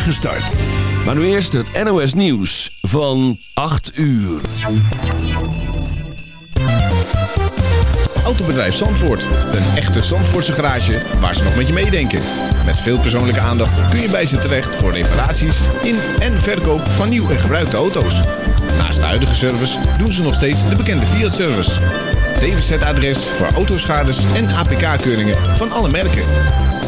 start. Maar nu eerst het NOS Nieuws van 8 uur. Autobedrijf Zandvoort. Een echte Zandvoortse garage waar ze nog met je meedenken. Met veel persoonlijke aandacht kun je bij ze terecht voor reparaties in en verkoop van nieuw en gebruikte auto's. Naast de huidige service doen ze nog steeds de bekende Fiat-service. DWZ-adres voor autoschades en APK-keuringen van alle merken.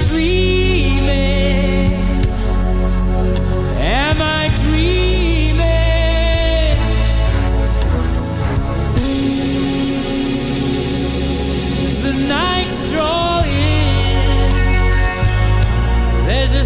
Dreaming? Am I dreaming? draw in. There's a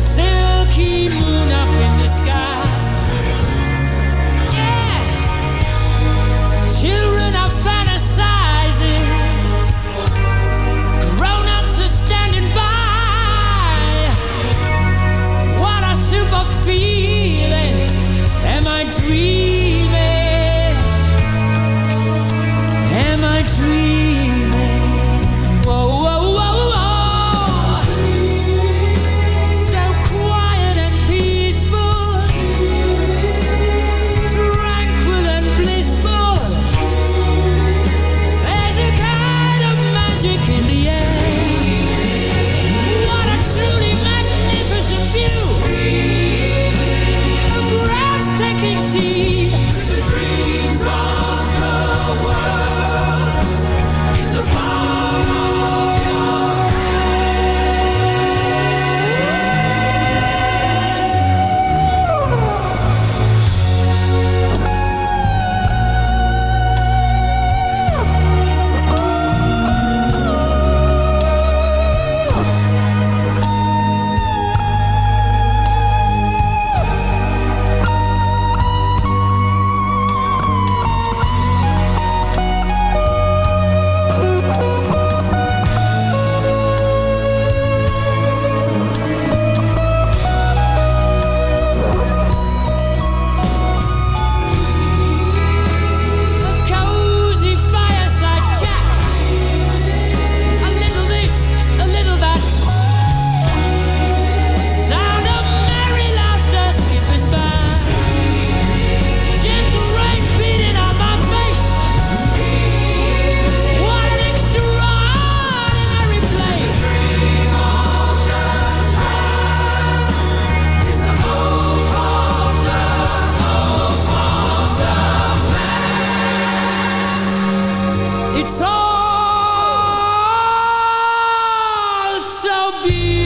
be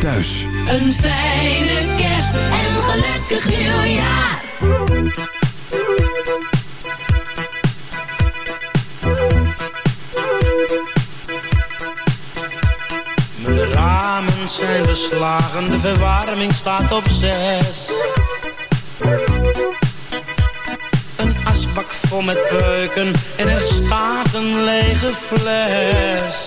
thuis. Een fijne kerst en een gelukkig nieuwjaar. Mijn ramen zijn beslagen, de verwarming staat op zes. Een asbak vol met peuken en er staat een lege fles.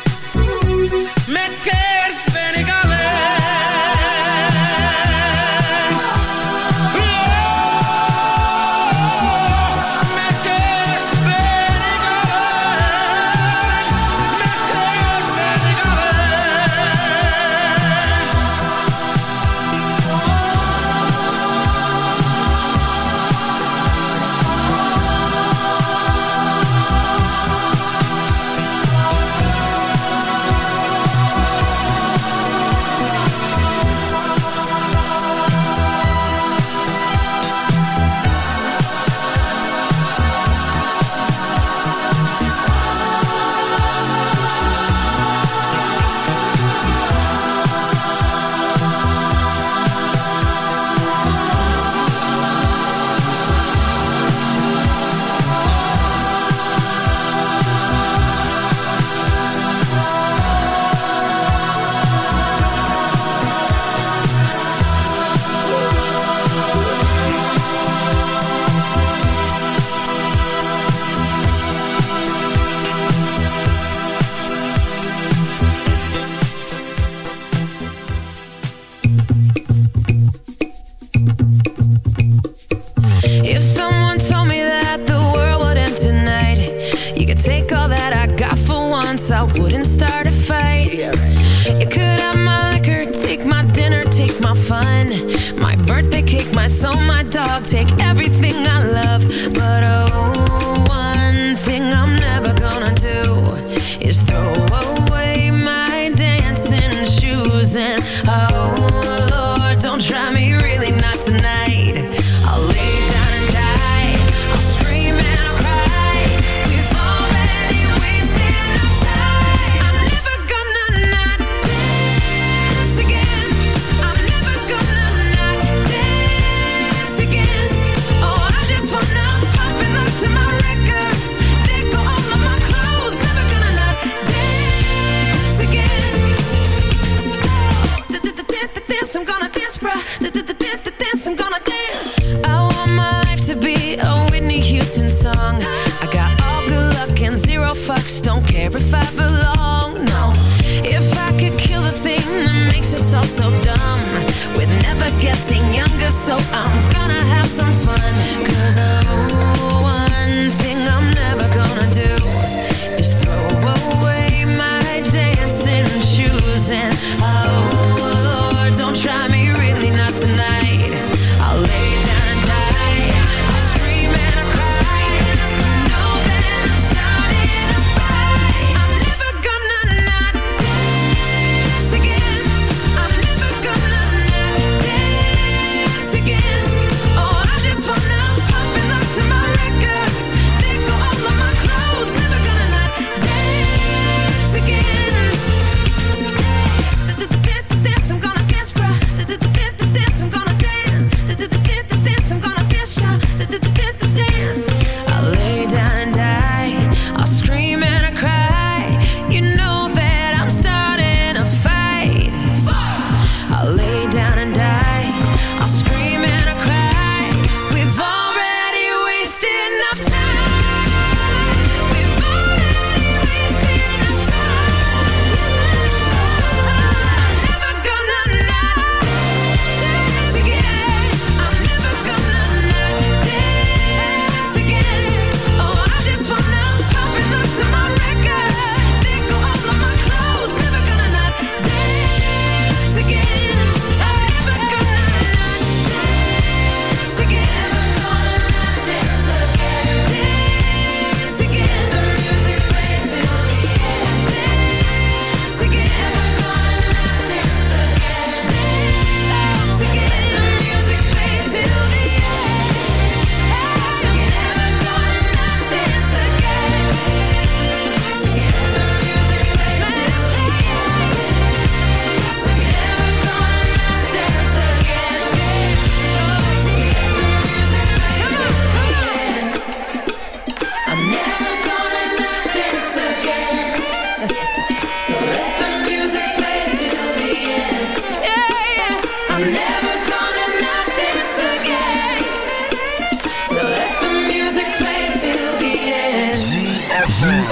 Dog. Take everything I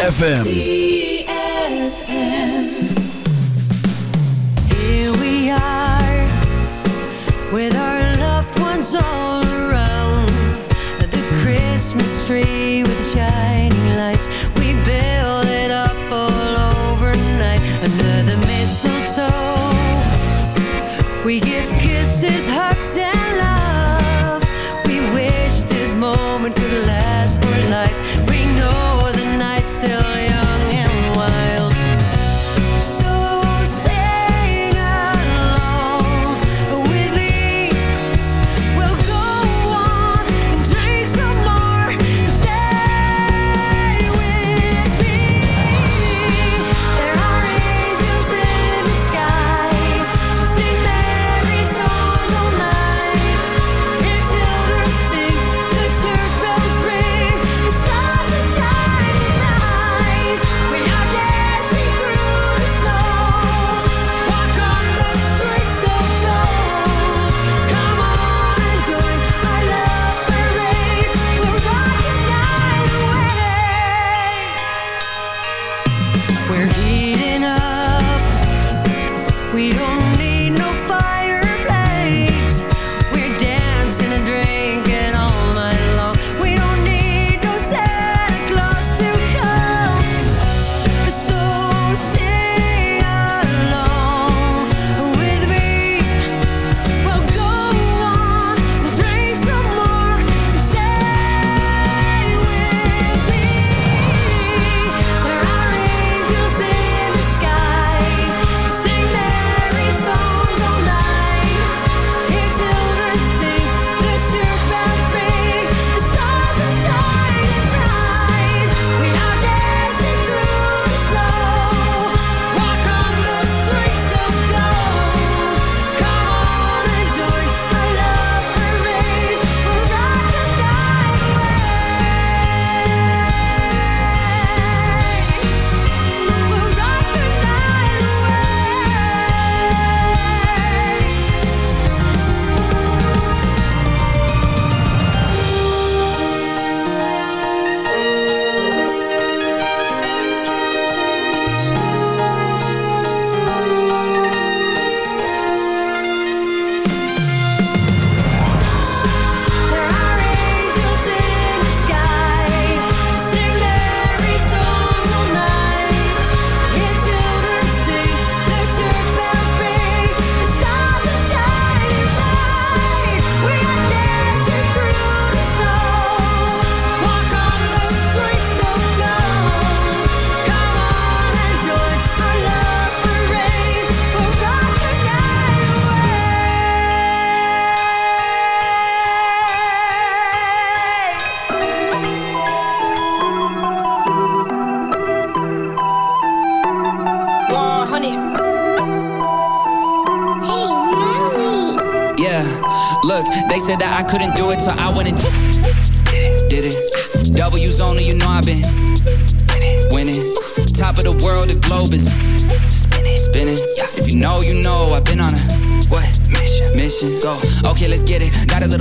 ZFM.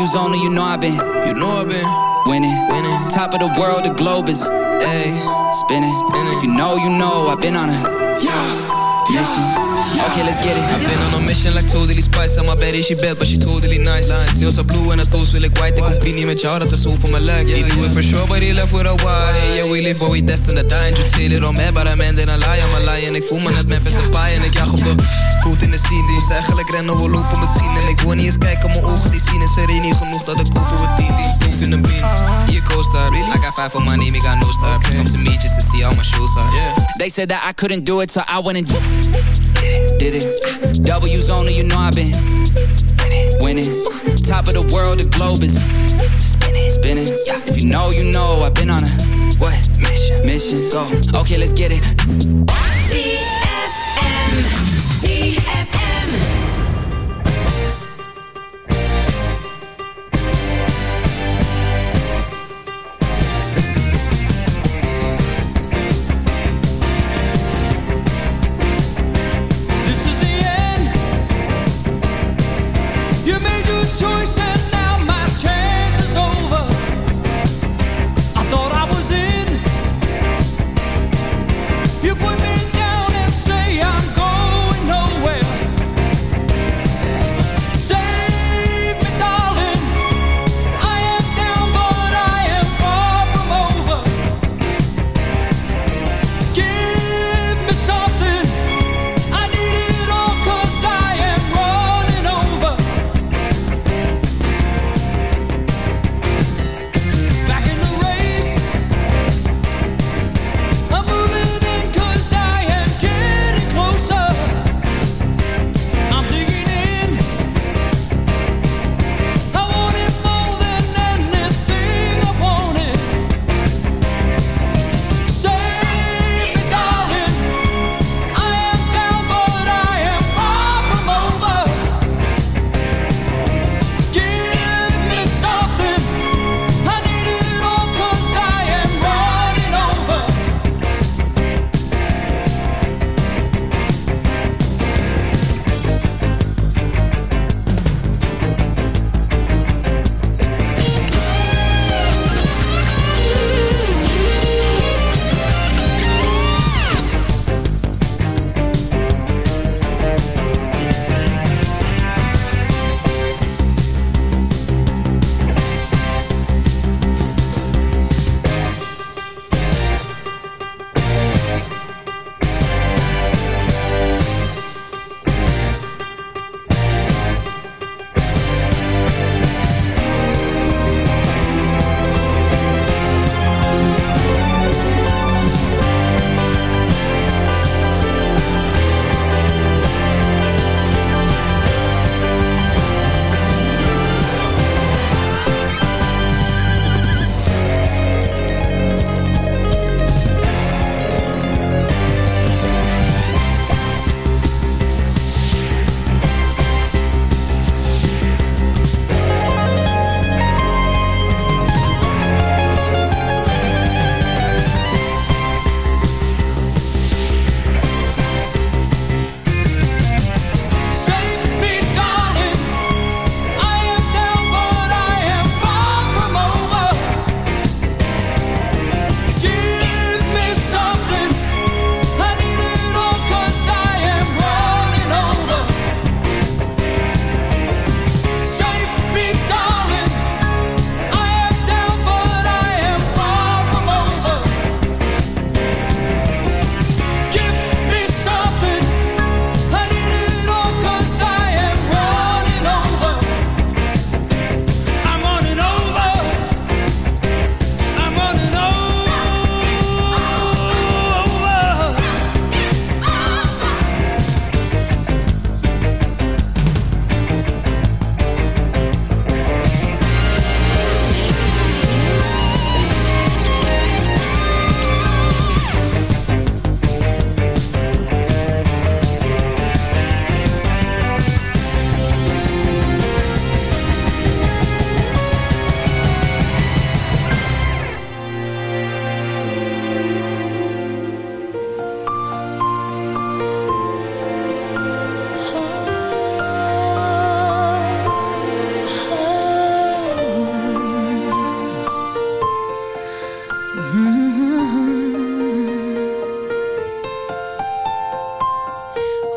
W's only, you know I've been, you know I've been winning, winning. Top of the world, the globe is, ayy, spinning. spinning. If you know, you know I've been on a yeah. mission. Okay, let's get it. I've been on a mission like totally spice. On my bed is she bad, but she totally nice. Nails are blue en haar toes wil ik white. Ik compie niet met jou, dat is zo voor mijn lijk. He knew it for sure, but he left with a why. Yeah, we live, but we destined to die. And you say it on me, but I'm ending a lie. I'm a lie. En ik voel me net Memphis de paai. En ik jag op de coat in de scene. Moest eigenlijk rennen, we lopen misschien. En ik wil niet eens kijken, mijn ogen die zien. Is er niet genoeg dat ik kopen we tien. Die proef in een bean. Hier co-star. I got five for my name, I got no star. Come to me just to see how my shoes are. Yeah. They said that I couldn't do it, so I went and did it. W's only, you know I've been winning. Top of the world, the globe is spinning. Spinning. Yeah. If you know, you know I've been on a what mission? Mission. Go. Okay, let's get it.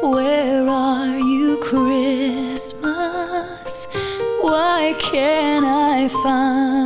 Where are you, Christmas? Why can't I find?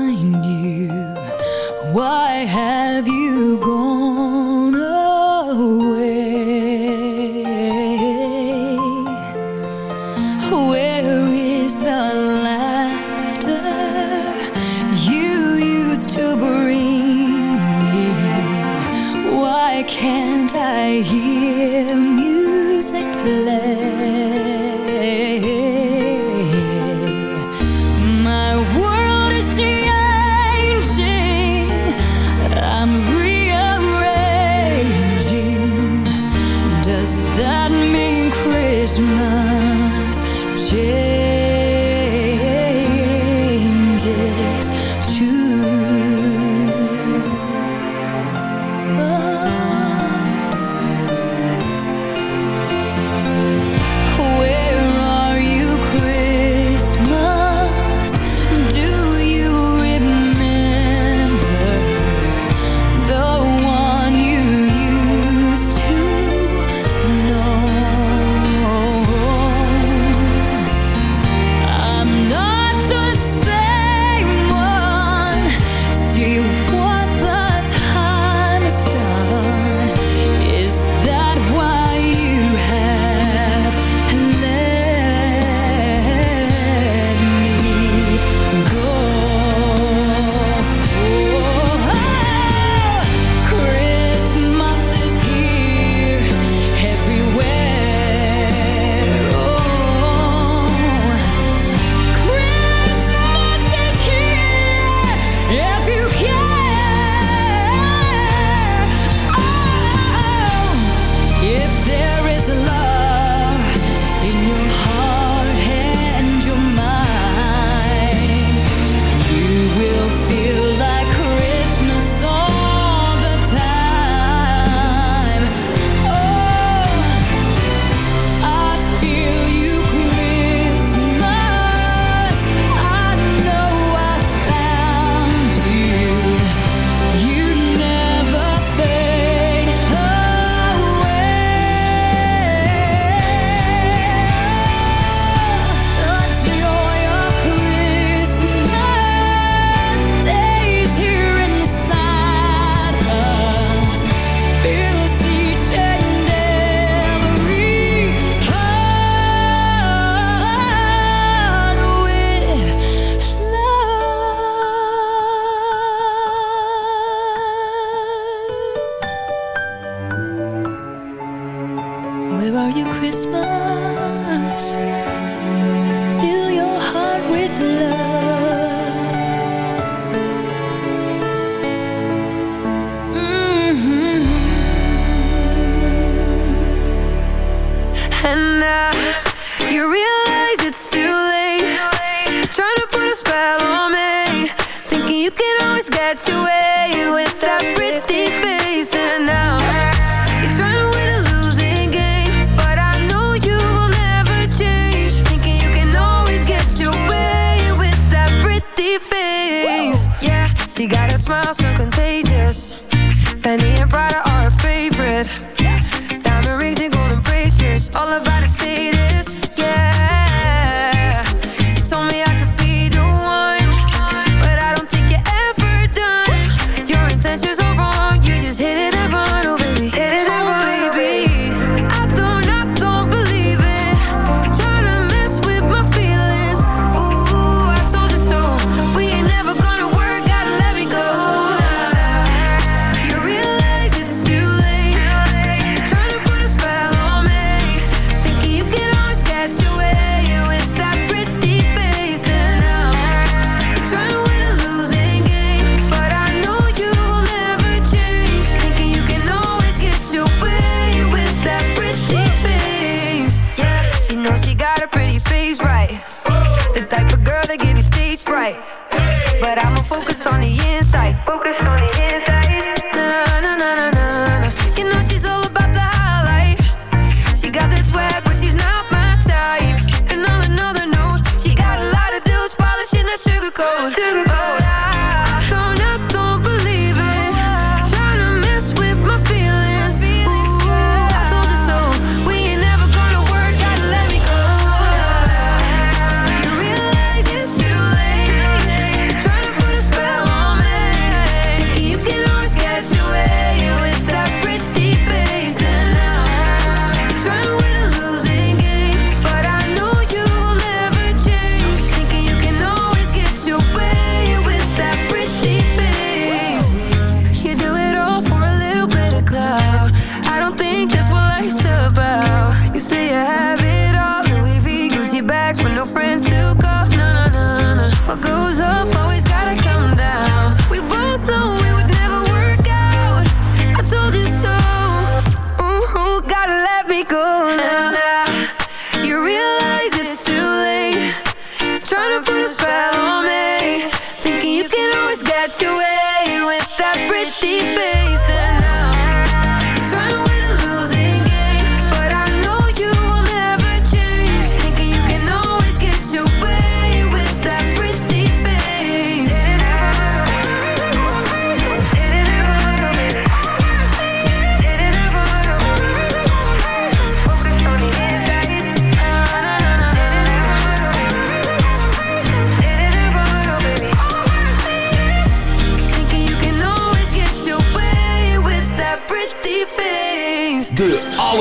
all about a state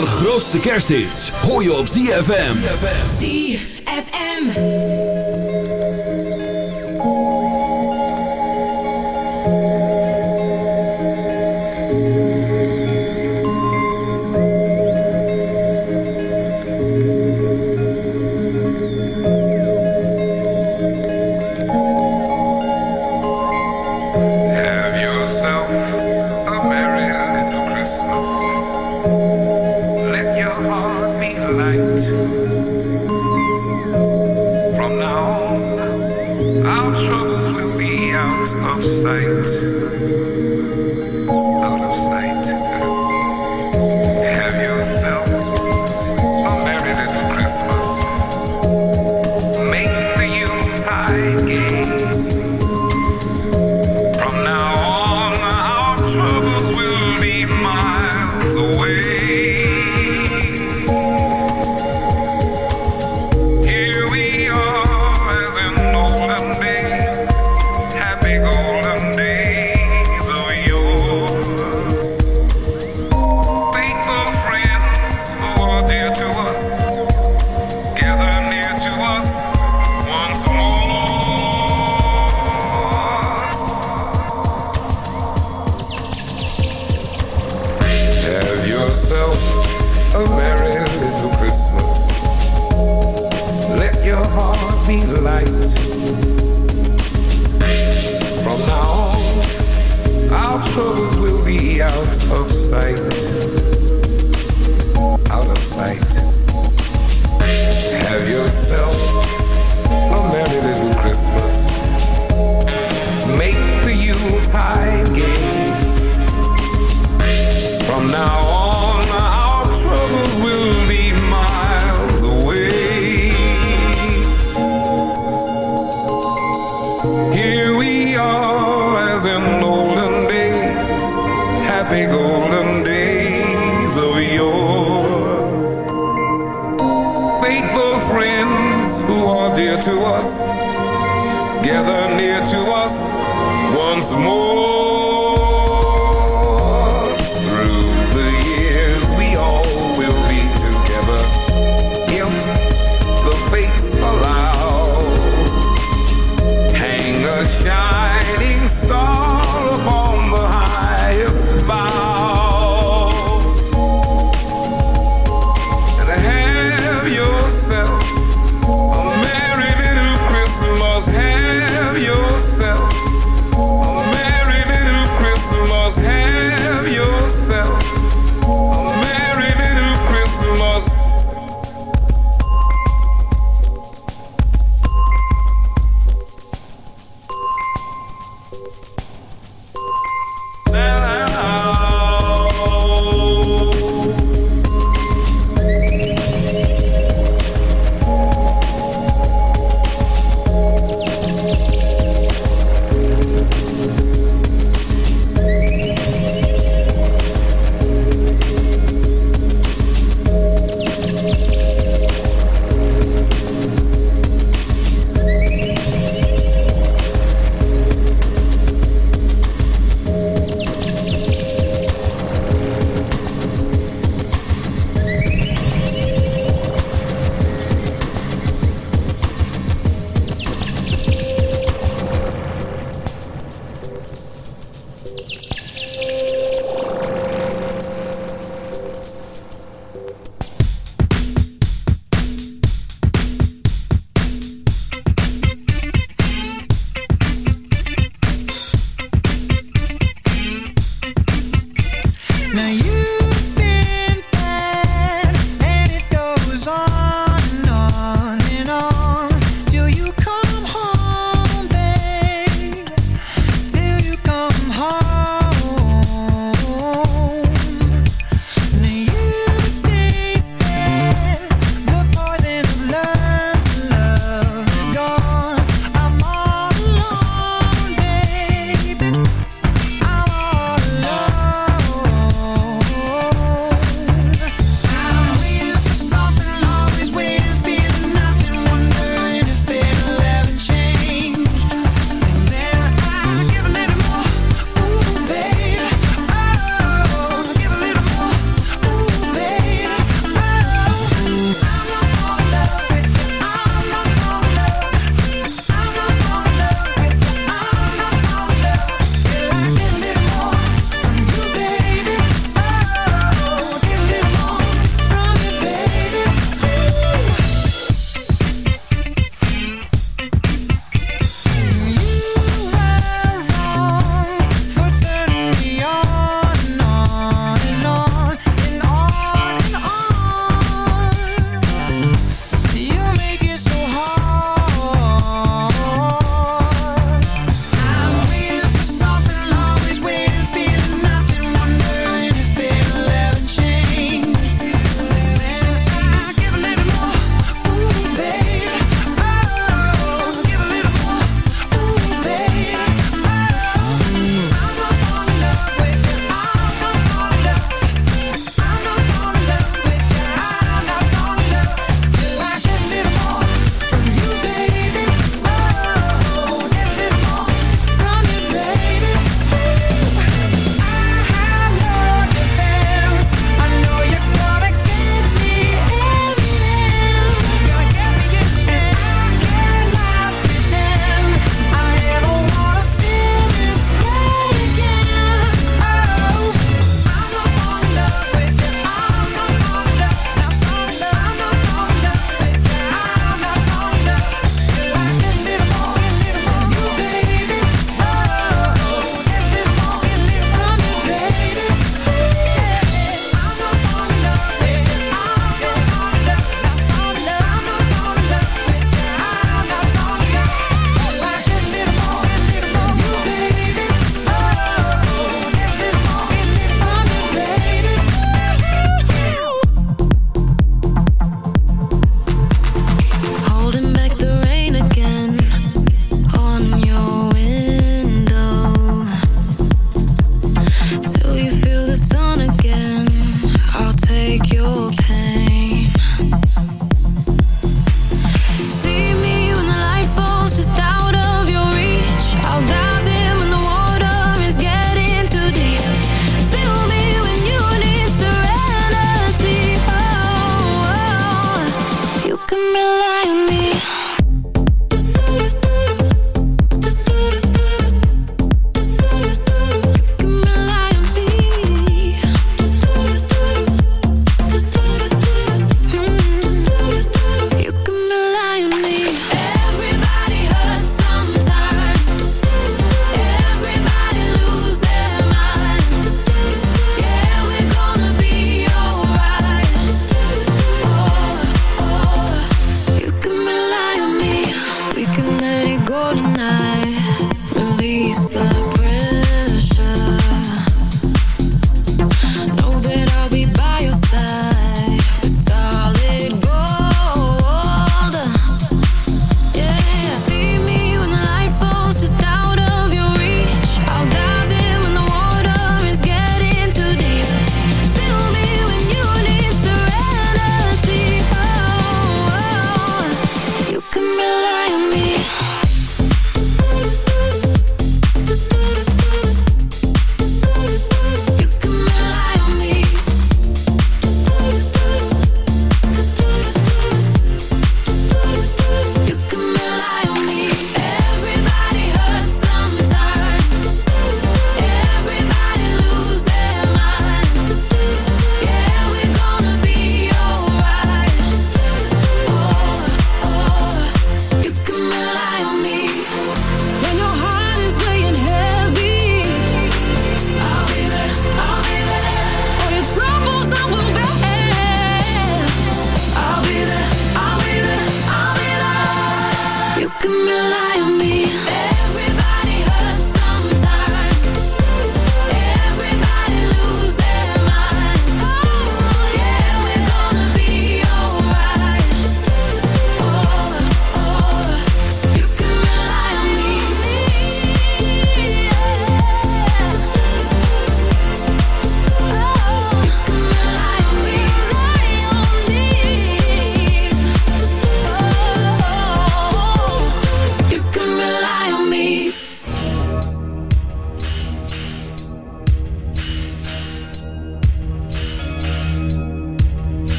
allergrootste kersthits hoor je op ZFM. ZFM. More.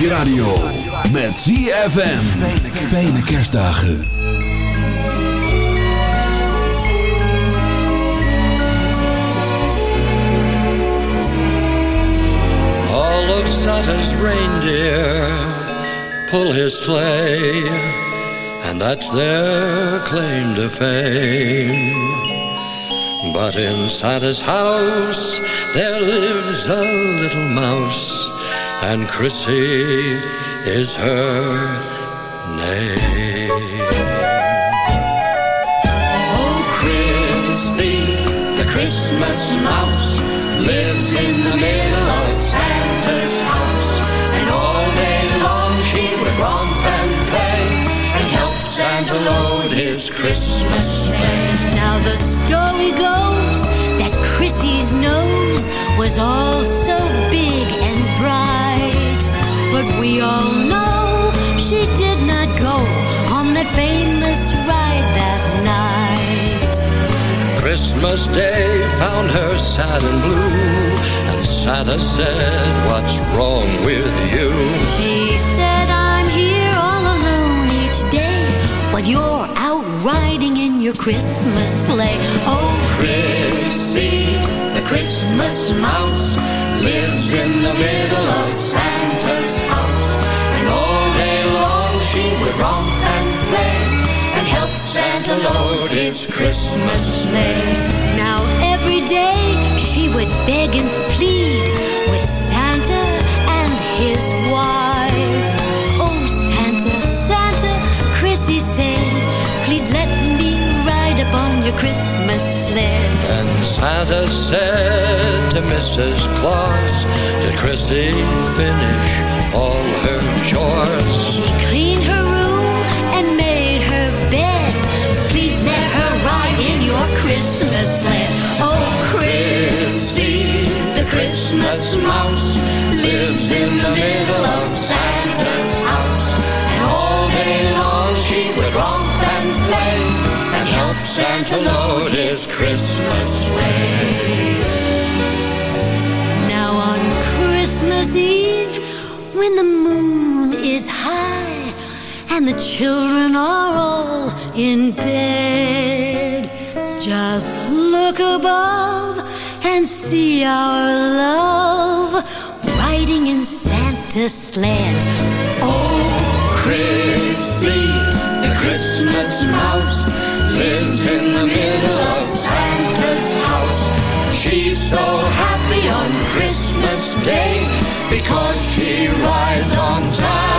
Je radio. Met ZFM. Fijne kerstdagen. All of Santa's reindeer pull his sleigh, and that's their claim to fame. But in Santa's house there lives a little mouse, and Chrissy is her name. Oh, Chrissy, the Christmas mouse, lives in the middle of Santa's house. And all day long she would romp and play and help Santa load his Christmas sleigh. Now the story goes that Chrissy's nose was all so big and bright. But we all know she did not go on that famous ride that night. Christmas Day found her sad and blue, and Santa said, What's wrong with you? She said, I'm here all alone each day, while you're out riding in your Christmas sleigh. Oh, Chrissy, the Christmas mouse, lives in the middle of Santa's she would romp and play and help Santa load his Christmas sleigh. Now every day she would beg and plead with Santa and his wife. Oh, Santa, Santa, Chrissy said, please let me ride upon your Christmas sled. And Santa said to Mrs. Claus, Did Chrissy finish all her chores? She cleaned her room and made her bed. Please let her ride in your Christmas sled. Oh, Chrissy, the Christmas mouse, lives in the middle of Santa's house. And all day long she would romp and play and help Santa load his Christmas sleigh. Now on Christmas Eve, when the moon is high and the children are all in bed, just look above and see our love riding in Santa's sled. Oh, Chrissy, the Christmas mouse, lives in the middle of Santa's house. She's so happy on Christmas Day because she rides on Santa's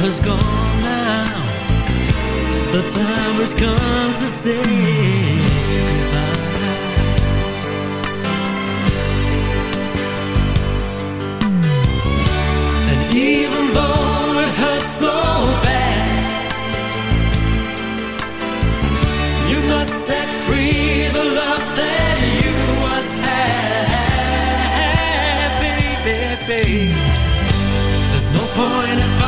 has gone now. The time has come to say goodbye. And even though it hurts so bad, you must set free the love that you once had, baby, baby. There's no point in fighting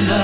love.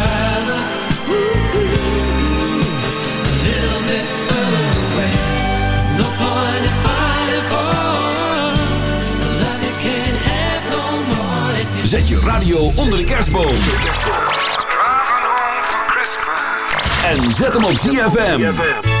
Zet je radio onder de kerstboom. Driving home for Christmas. En zet hem op ZFM.